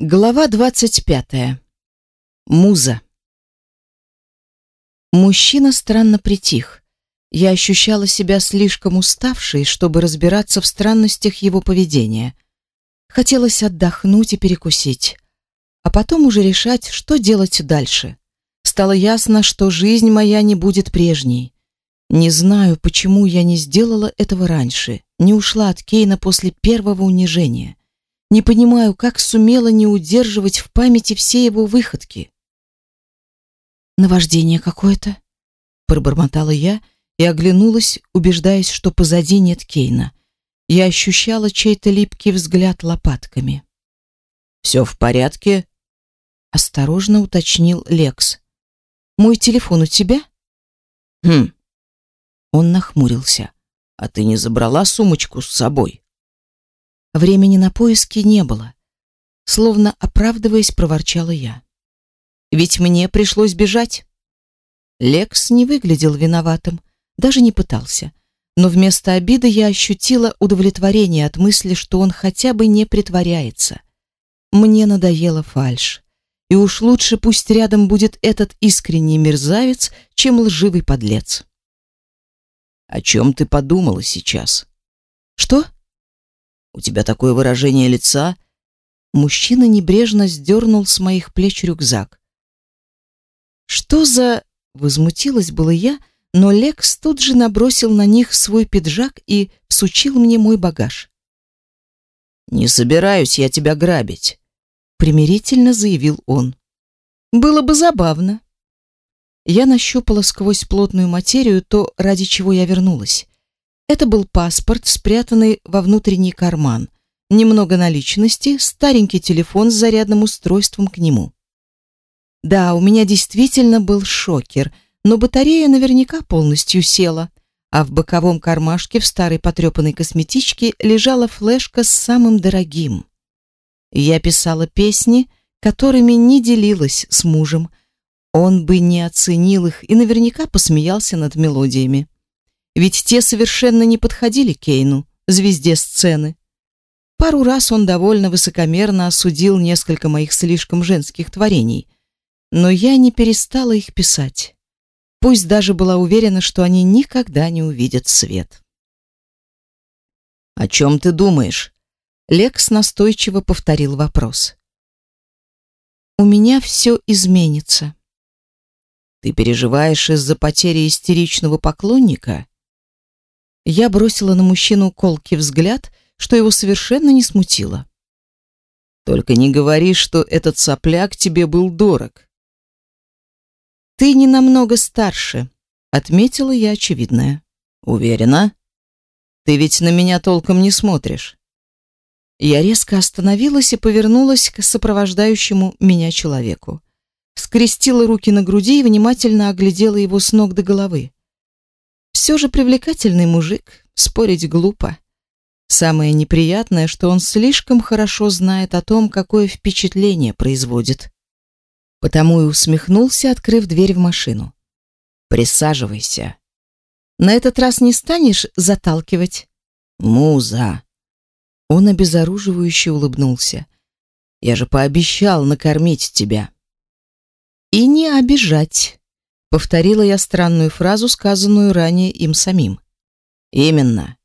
Глава двадцать пятая. Муза. Мужчина странно притих. Я ощущала себя слишком уставшей, чтобы разбираться в странностях его поведения. Хотелось отдохнуть и перекусить, а потом уже решать, что делать дальше. Стало ясно, что жизнь моя не будет прежней. Не знаю, почему я не сделала этого раньше, не ушла от Кейна после первого унижения. Не понимаю, как сумела не удерживать в памяти все его выходки. Наваждение какое-то, пробормотала я и оглянулась, убеждаясь, что позади нет Кейна. Я ощущала чей-то липкий взгляд лопатками. «Все в порядке? осторожно уточнил Лекс. Мой телефон у тебя? Хм. Он нахмурился. А ты не забрала сумочку с собой? Времени на поиски не было. Словно оправдываясь, проворчала я. Ведь мне пришлось бежать. Лекс не выглядел виноватым, даже не пытался. Но вместо обиды я ощутила удовлетворение от мысли, что он хотя бы не притворяется. Мне надоела фальшь. И уж лучше пусть рядом будет этот искренний мерзавец, чем лживый подлец. О чем ты подумала сейчас? Что? У тебя такое выражение лица. Мужчина небрежно сдернул с моих плеч рюкзак. Что за... Возмутилась было я, но Лекс тут же набросил на них свой пиджак и всучил мне мой багаж. «Не собираюсь я тебя грабить», — примирительно заявил он. «Было бы забавно». Я нащупала сквозь плотную материю то, ради чего я вернулась. Это был паспорт, спрятанный во внутренний карман, немного наличности, старенький телефон с зарядным устройством к нему. Да, у меня действительно был шокер, но батарея наверняка полностью села, а в боковом кармашке в старой потрепанной косметичке лежала флешка с самым дорогим. Я писала песни, которыми не делилась с мужем. Он бы не оценил их и наверняка посмеялся над мелодиями ведь те совершенно не подходили Кейну, звезде сцены. Пару раз он довольно высокомерно осудил несколько моих слишком женских творений, но я не перестала их писать. Пусть даже была уверена, что они никогда не увидят свет. «О чем ты думаешь?» Лекс настойчиво повторил вопрос. «У меня все изменится». «Ты переживаешь из-за потери истеричного поклонника?» Я бросила на мужчину колкий взгляд, что его совершенно не смутило. Только не говори, что этот сопляк тебе был дорог. Ты не намного старше, отметила я очевидное. Уверена? Ты ведь на меня толком не смотришь. Я резко остановилась и повернулась к сопровождающему меня человеку. Скрестила руки на груди и внимательно оглядела его с ног до головы. Все же привлекательный мужик, спорить глупо. Самое неприятное, что он слишком хорошо знает о том, какое впечатление производит. Потому и усмехнулся, открыв дверь в машину. Присаживайся. На этот раз не станешь заталкивать? Муза. Он обезоруживающе улыбнулся. Я же пообещал накормить тебя. И не обижать. Повторила я странную фразу, сказанную ранее им самим. Именно.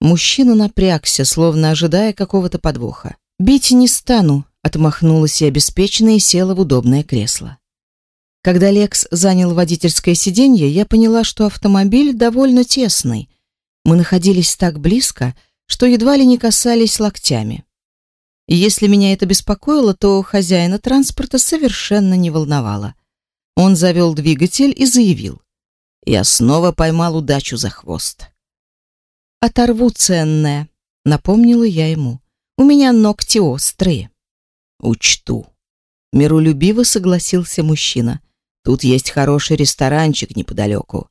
Мужчина напрягся, словно ожидая какого-то подвоха. Бить не стану, отмахнулась я беспечно и села в удобное кресло. Когда Лекс занял водительское сиденье, я поняла, что автомобиль довольно тесный. Мы находились так близко, что едва ли не касались локтями. Если меня это беспокоило, то хозяина транспорта совершенно не волновало. Он завел двигатель и заявил. Я снова поймал удачу за хвост. «Оторву ценное», — напомнила я ему. «У меня ногти острые». «Учту». Миролюбиво согласился мужчина. «Тут есть хороший ресторанчик неподалеку».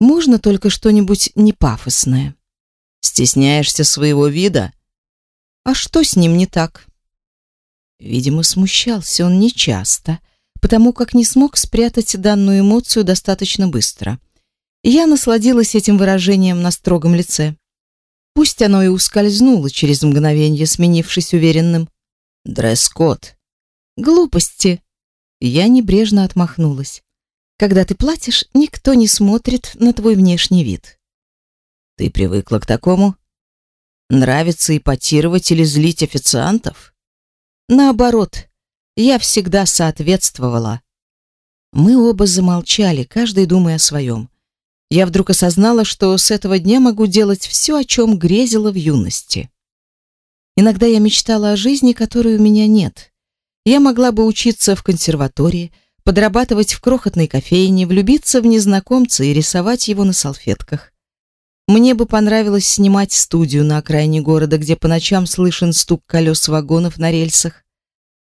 «Можно только что-нибудь не пафосное». «Стесняешься своего вида?» «А что с ним не так?» Видимо, смущался он нечасто, — потому как не смог спрятать данную эмоцию достаточно быстро. я насладилась этим выражением на строгом лице. Пусть оно и ускользнуло через мгновение, сменившись уверенным. Дресс-код. Глупости. Я небрежно отмахнулась. Когда ты платишь, никто не смотрит на твой внешний вид. Ты привыкла к такому? Нравится ипотировать или злить официантов? Наоборот, я всегда соответствовала. Мы оба замолчали, каждый думая о своем. Я вдруг осознала, что с этого дня могу делать все, о чем грезила в юности. Иногда я мечтала о жизни, которой у меня нет. Я могла бы учиться в консерватории, подрабатывать в крохотной кофейне, влюбиться в незнакомца и рисовать его на салфетках. Мне бы понравилось снимать студию на окраине города, где по ночам слышен стук колес вагонов на рельсах.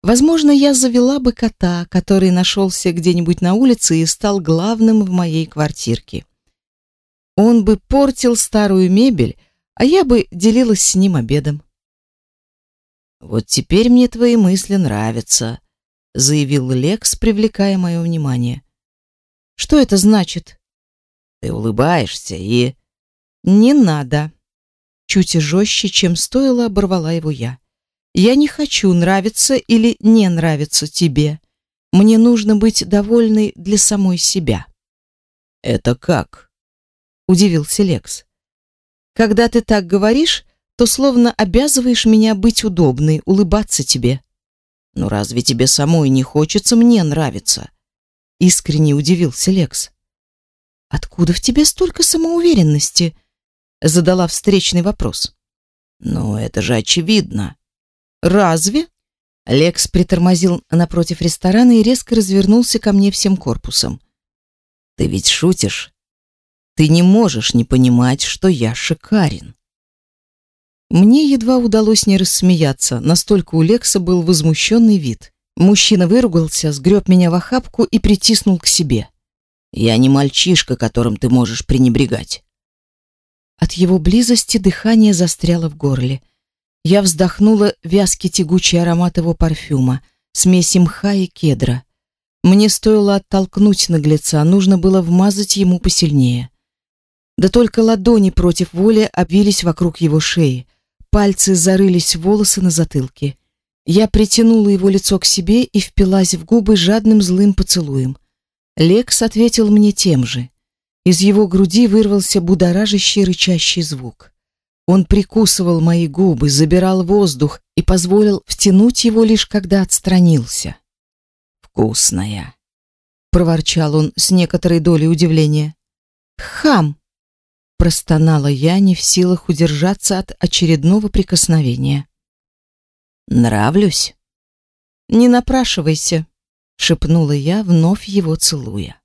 Возможно, я завела бы кота, который нашелся где-нибудь на улице и стал главным в моей квартирке. Он бы портил старую мебель, а я бы делилась с ним обедом. Вот теперь мне твои мысли нравятся, заявил Лекс, привлекая мое внимание. Что это значит? Ты улыбаешься и не надо. Чуть жестче, чем стоило, оборвала его я. Я не хочу нравиться или не нравиться тебе. Мне нужно быть довольной для самой себя. Это как? удивился Лекс. Когда ты так говоришь, то словно обязываешь меня быть удобной, улыбаться тебе. Но разве тебе самой не хочется мне нравиться? Искренне удивился Лекс. Откуда в тебе столько самоуверенности? задала встречный вопрос. Ну, это же очевидно. Разве? Лекс притормозил напротив ресторана и резко развернулся ко мне всем корпусом. Ты ведь шутишь? Ты не можешь не понимать, что я шикарен. Мне едва удалось не рассмеяться, настолько у Лекса был возмущенный вид. Мужчина выругался, сгреб меня в охапку и притиснул к себе. Я не мальчишка, которым ты можешь пренебрегать. От его близости дыхание застряло в горле. Я вздохнула вязкий тягучий аромат его парфюма, смеси мха и кедра. Мне стоило оттолкнуть наглеца, нужно было вмазать ему посильнее. Да только ладони против воли обвились вокруг его шеи. Пальцы зарылись в волосы на затылке. Я притянула его лицо к себе и впилась в губы жадным злым поцелуем. Лекс ответил мне тем же. Из его груди вырвался будоражащий рычащий звук. Он прикусывал мои губы, забирал воздух и позволил втянуть его лишь когда отстранился. «Вкусная!» — проворчал он с некоторой долей удивления. «Хам!» Простонала я, не в силах удержаться от очередного прикосновения. «Нравлюсь?» «Не напрашивайся», — шепнула я, вновь его целуя.